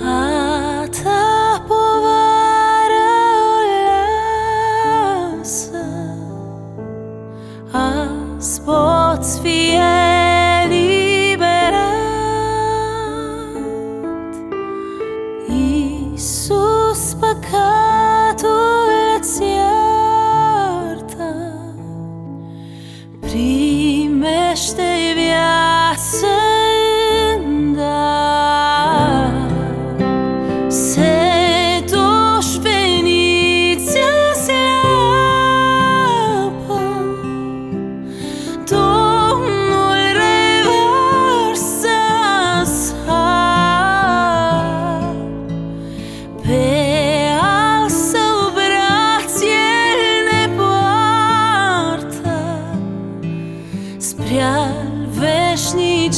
啊。спря вечничие.